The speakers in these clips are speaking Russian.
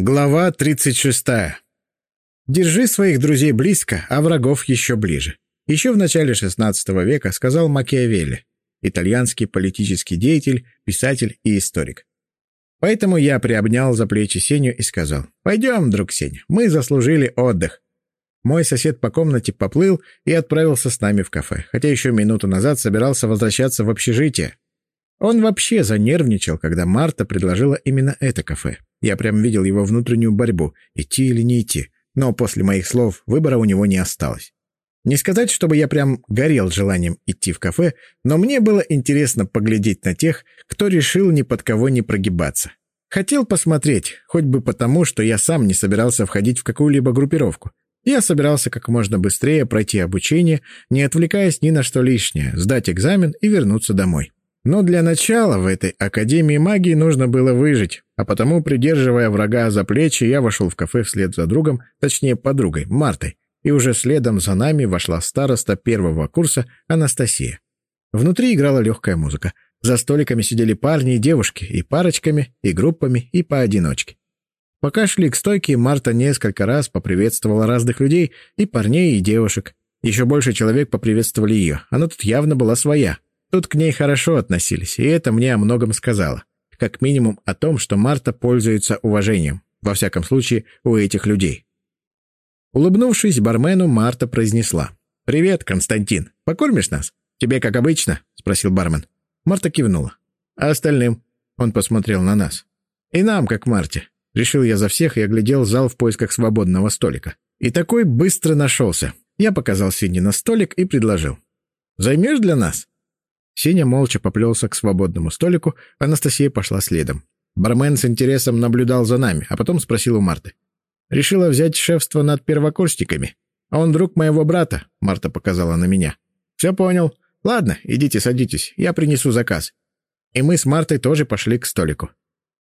Глава 36. Держи своих друзей близко, а врагов еще ближе. Еще в начале XVI века сказал Макиавелли, итальянский политический деятель, писатель и историк. Поэтому я приобнял за плечи Сеню и сказал, «Пойдем, друг Сень, мы заслужили отдых». Мой сосед по комнате поплыл и отправился с нами в кафе, хотя еще минуту назад собирался возвращаться в общежитие. Он вообще занервничал, когда Марта предложила именно это кафе. Я прям видел его внутреннюю борьбу, идти или не идти. Но после моих слов выбора у него не осталось. Не сказать, чтобы я прям горел желанием идти в кафе, но мне было интересно поглядеть на тех, кто решил ни под кого не прогибаться. Хотел посмотреть, хоть бы потому, что я сам не собирался входить в какую-либо группировку. Я собирался как можно быстрее пройти обучение, не отвлекаясь ни на что лишнее, сдать экзамен и вернуться домой. Но для начала в этой Академии магии нужно было выжить, а потому, придерживая врага за плечи, я вошел в кафе вслед за другом, точнее подругой, Мартой, и уже следом за нами вошла староста первого курса Анастасия. Внутри играла легкая музыка. За столиками сидели парни и девушки, и парочками, и группами, и поодиночке. Пока шли к стойке, Марта несколько раз поприветствовала разных людей, и парней, и девушек. Еще больше человек поприветствовали ее. Она тут явно была своя. Тут к ней хорошо относились, и это мне о многом сказало. Как минимум о том, что Марта пользуется уважением. Во всяком случае, у этих людей. Улыбнувшись бармену, Марта произнесла. «Привет, Константин. Покормишь нас? Тебе как обычно?» — спросил бармен. Марта кивнула. «А остальным?» Он посмотрел на нас. «И нам, как Марте». Решил я за всех и оглядел зал в поисках свободного столика. И такой быстро нашелся. Я показал Сине на столик и предложил. «Займешь для нас?» Сеня молча поплелся к свободному столику, Анастасия пошла следом. Бармен с интересом наблюдал за нами, а потом спросил у Марты. «Решила взять шефство над первокурсниками. А он друг моего брата», — Марта показала на меня. «Все понял. Ладно, идите садитесь, я принесу заказ». И мы с Мартой тоже пошли к столику.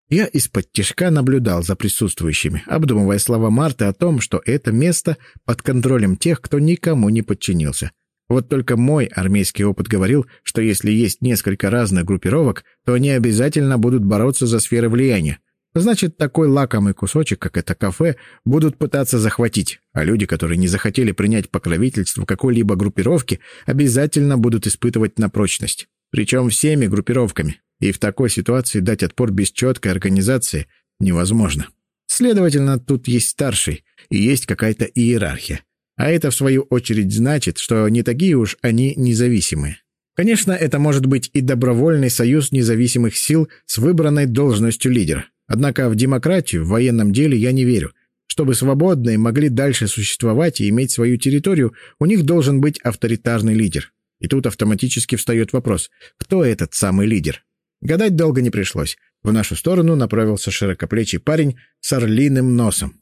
Я из-под тишка наблюдал за присутствующими, обдумывая слова Марты о том, что это место под контролем тех, кто никому не подчинился — вот только мой армейский опыт говорил, что если есть несколько разных группировок, то они обязательно будут бороться за сферы влияния. Значит, такой лакомый кусочек, как это кафе, будут пытаться захватить, а люди, которые не захотели принять покровительство какой-либо группировки, обязательно будут испытывать на прочность. Причем всеми группировками. И в такой ситуации дать отпор без четкой организации невозможно. Следовательно, тут есть старший и есть какая-то иерархия. А это, в свою очередь, значит, что не такие уж они независимые. Конечно, это может быть и добровольный союз независимых сил с выбранной должностью лидера. Однако в демократию в военном деле я не верю. Чтобы свободные могли дальше существовать и иметь свою территорию, у них должен быть авторитарный лидер. И тут автоматически встает вопрос, кто этот самый лидер? Гадать долго не пришлось. В нашу сторону направился широкоплечий парень с орлиным носом.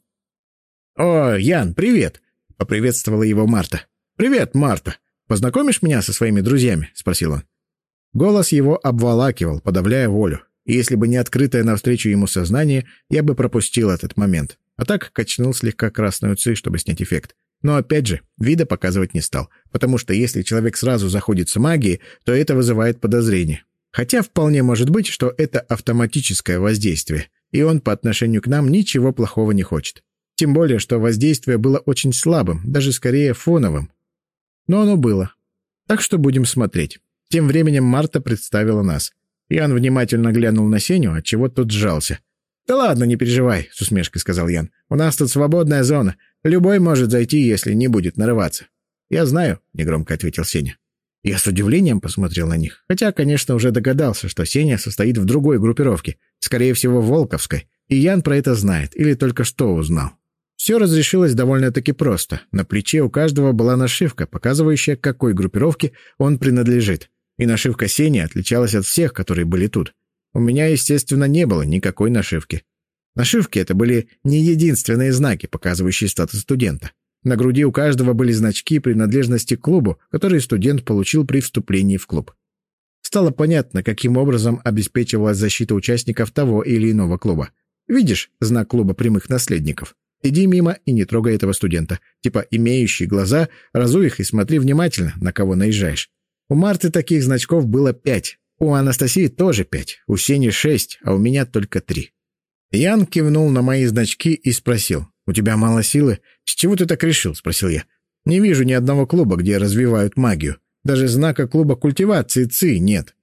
«О, Ян, привет! — поприветствовала его Марта. «Привет, Марта! Познакомишь меня со своими друзьями?» — спросил он. Голос его обволакивал, подавляя волю. И если бы не открытое навстречу ему сознание, я бы пропустил этот момент. А так качнул слегка красную ци, чтобы снять эффект. Но опять же, вида показывать не стал, потому что если человек сразу заходит с магией, то это вызывает подозрение. Хотя вполне может быть, что это автоматическое воздействие, и он по отношению к нам ничего плохого не хочет. Тем более, что воздействие было очень слабым, даже скорее фоновым. Но оно было. Так что будем смотреть. Тем временем Марта представила нас. Ян внимательно глянул на Сеню, отчего тот сжался. «Да ладно, не переживай», — с усмешкой сказал Ян. «У нас тут свободная зона. Любой может зайти, если не будет нарываться». «Я знаю», — негромко ответил Сеня. Я с удивлением посмотрел на них, хотя, конечно, уже догадался, что Сеня состоит в другой группировке, скорее всего, Волковской, и Ян про это знает или только что узнал. Все разрешилось довольно-таки просто. На плече у каждого была нашивка, показывающая, к какой группировке он принадлежит. И нашивка Сени отличалась от всех, которые были тут. У меня, естественно, не было никакой нашивки. Нашивки — это были не единственные знаки, показывающие статус студента. На груди у каждого были значки принадлежности к клубу, которые студент получил при вступлении в клуб. Стало понятно, каким образом обеспечивалась защита участников того или иного клуба. Видишь знак клуба прямых наследников? Иди мимо и не трогай этого студента. Типа имеющий глаза, разуй их и смотри внимательно, на кого наезжаешь. У Марты таких значков было пять. У Анастасии тоже пять. У Сени шесть, а у меня только три. Ян кивнул на мои значки и спросил. «У тебя мало силы? С чего ты так решил?» — спросил я. «Не вижу ни одного клуба, где развивают магию. Даже знака клуба культивации ЦИ нет».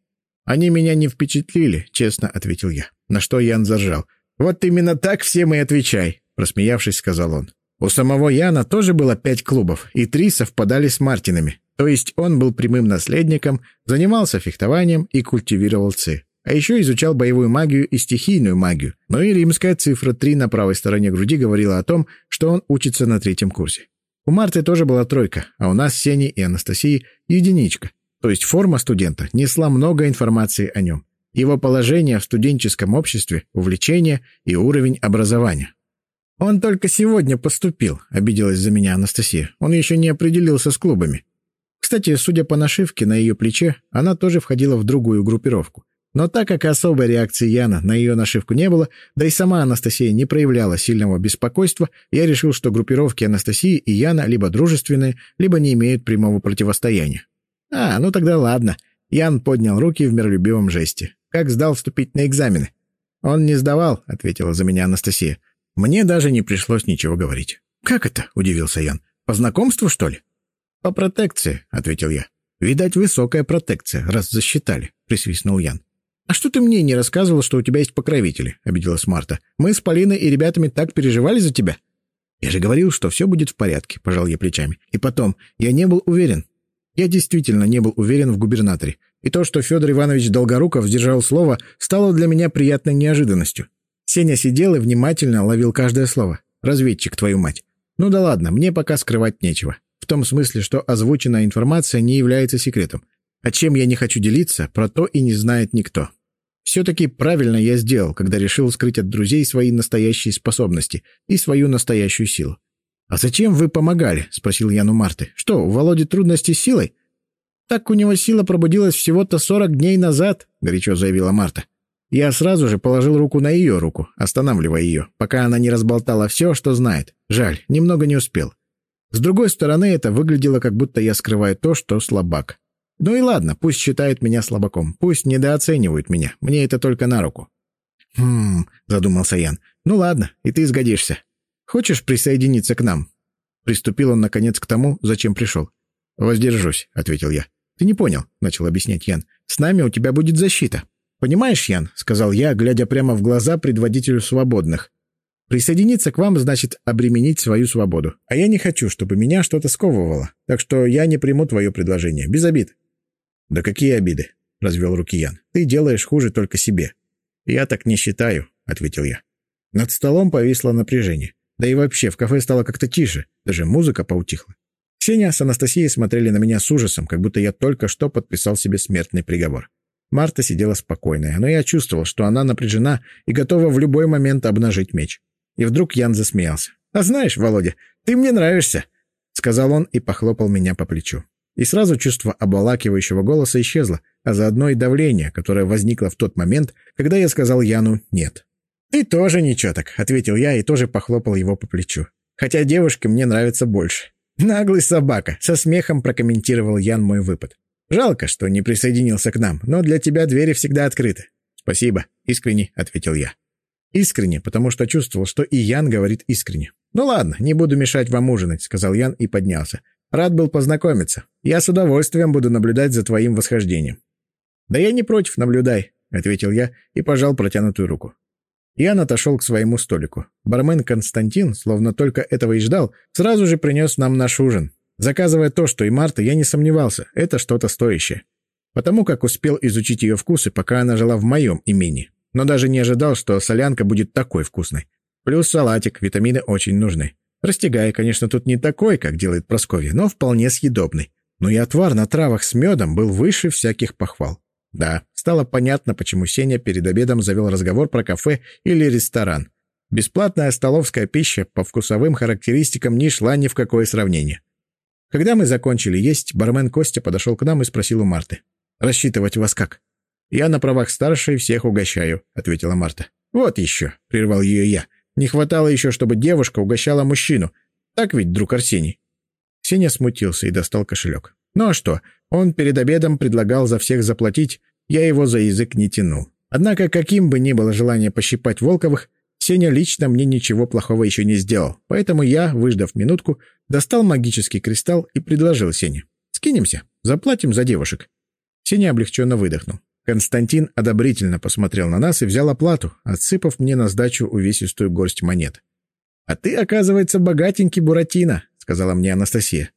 «Они меня не впечатлили», — честно ответил я. На что Ян заржал. «Вот именно так всем и отвечай», — просмеявшись, сказал он. У самого Яна тоже было пять клубов, и три совпадали с Мартинами. То есть он был прямым наследником, занимался фехтованием и культивировал ци. А еще изучал боевую магию и стихийную магию. Но и римская цифра 3 на правой стороне груди говорила о том, что он учится на третьем курсе. У Марты тоже была тройка, а у нас с Сеней и Анастасией единичка. То есть форма студента несла много информации о нем. Его положение в студенческом обществе, увлечения и уровень образования. «Он только сегодня поступил», — обиделась за меня Анастасия. «Он еще не определился с клубами». Кстати, судя по нашивке на ее плече, она тоже входила в другую группировку. Но так как особой реакции Яна на ее нашивку не было, да и сама Анастасия не проявляла сильного беспокойства, я решил, что группировки Анастасии и Яна либо дружественные, либо не имеют прямого противостояния. «А, ну тогда ладно». Ян поднял руки в миролюбивом жесте. «Как сдал вступительные экзамены?» «Он не сдавал», — ответила за меня Анастасия. Мне даже не пришлось ничего говорить. «Как это?» — удивился Ян. «По знакомству, что ли?» «По протекции», — ответил я. «Видать, высокая протекция, раз засчитали», — присвистнул Ян. «А что ты мне не рассказывал, что у тебя есть покровители?» — обиделась Марта. «Мы с Полиной и ребятами так переживали за тебя». «Я же говорил, что все будет в порядке», — пожал я плечами. «И потом, я не был уверен». Я действительно не был уверен в губернаторе. И то, что Федор Иванович Долгоруков сдержал слово, стало для меня приятной неожиданностью. Сеня сидел и внимательно ловил каждое слово. «Разведчик, твою мать». «Ну да ладно, мне пока скрывать нечего. В том смысле, что озвученная информация не является секретом. А чем я не хочу делиться, про то и не знает никто. Все-таки правильно я сделал, когда решил скрыть от друзей свои настоящие способности и свою настоящую силу. «А зачем вы помогали?» — спросил Ян у Марты. «Что, у Володи трудности с силой?» «Так у него сила пробудилась всего-то сорок дней назад», — горячо заявила Марта. Я сразу же положил руку на ее руку, останавливая ее, пока она не разболтала все, что знает. Жаль, немного не успел. С другой стороны, это выглядело, как будто я скрываю то, что слабак. Ну и ладно, пусть считают меня слабаком, пусть недооценивают меня, мне это только на руку. «Хм...» — задумался Ян. «Ну ладно, и ты сгодишься. Хочешь присоединиться к нам?» Приступил он, наконец, к тому, зачем пришел. «Воздержусь», — ответил я. «Ты не понял», — начал объяснять Ян. «С нами у тебя будет защита». «Понимаешь, Ян», — сказал я, глядя прямо в глаза предводителю свободных. «Присоединиться к вам значит обременить свою свободу. А я не хочу, чтобы меня что-то сковывало. Так что я не приму твое предложение. Без обид». «Да какие обиды?» — развел руки Ян. «Ты делаешь хуже только себе». «Я так не считаю», — ответил я. Над столом повисло напряжение. Да и вообще, в кафе стало как-то тише, даже музыка поутихла. Ксения с Анастасией смотрели на меня с ужасом, как будто я только что подписал себе смертный приговор. Марта сидела спокойная, но я чувствовал, что она напряжена и готова в любой момент обнажить меч. И вдруг Ян засмеялся. «А знаешь, Володя, ты мне нравишься», — сказал он и похлопал меня по плечу. И сразу чувство обволакивающего голоса исчезло, а заодно и давление, которое возникло в тот момент, когда я сказал Яну «нет». «Ты тоже ничего так», — ответил я и тоже похлопал его по плечу. «Хотя девушки мне нравятся больше». «Наглый собака», — со смехом прокомментировал Ян мой выпад. «Жалко, что не присоединился к нам, но для тебя двери всегда открыты». «Спасибо», — искренне ответил я. Искренне, потому что чувствовал, что и Ян говорит искренне. «Ну ладно, не буду мешать вам ужинать», — сказал Ян и поднялся. Рад был познакомиться. Я с удовольствием буду наблюдать за твоим восхождением». «Да я не против, наблюдай», — ответил я и пожал протянутую руку. Ян отошел к своему столику. Бармен Константин, словно только этого и ждал, сразу же принес нам наш ужин. Заказывая то, что и Марта, я не сомневался, это что-то стоящее. Потому как успел изучить ее вкусы, пока она жила в моем имени. Но даже не ожидал, что солянка будет такой вкусной. Плюс салатик, витамины очень нужны. Растягай, конечно, тут не такой, как делает Просковья, но вполне съедобный. Но и отвар на травах с медом был выше всяких похвал. Да, стало понятно, почему Сеня перед обедом завел разговор про кафе или ресторан. Бесплатная столовская пища по вкусовым характеристикам не шла ни в какое сравнение. Когда мы закончили есть, бармен Костя подошел к нам и спросил у Марты. «Рассчитывать вас как?» «Я на правах старшей всех угощаю», — ответила Марта. «Вот еще», — прервал ее я. Не хватало еще, чтобы девушка угощала мужчину. Так ведь, друг Арсений?» Сеня смутился и достал кошелек. Ну а что, он перед обедом предлагал за всех заплатить, я его за язык не тянул. Однако, каким бы ни было желание пощипать Волковых, Сеня лично мне ничего плохого еще не сделал, поэтому я, выждав минутку, достал магический кристалл и предложил Сене. «Скинемся, заплатим за девушек». Сеня облегченно выдохнул. Константин одобрительно посмотрел на нас и взял оплату, отсыпав мне на сдачу увесистую горсть монет. «А ты, оказывается, богатенький Буратино», — сказала мне Анастасия.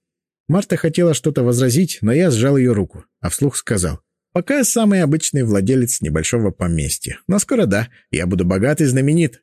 Марта хотела что-то возразить, но я сжал ее руку, а вслух сказал. «Пока самый обычный владелец небольшого поместья. Но скоро да, я буду богат и знаменит.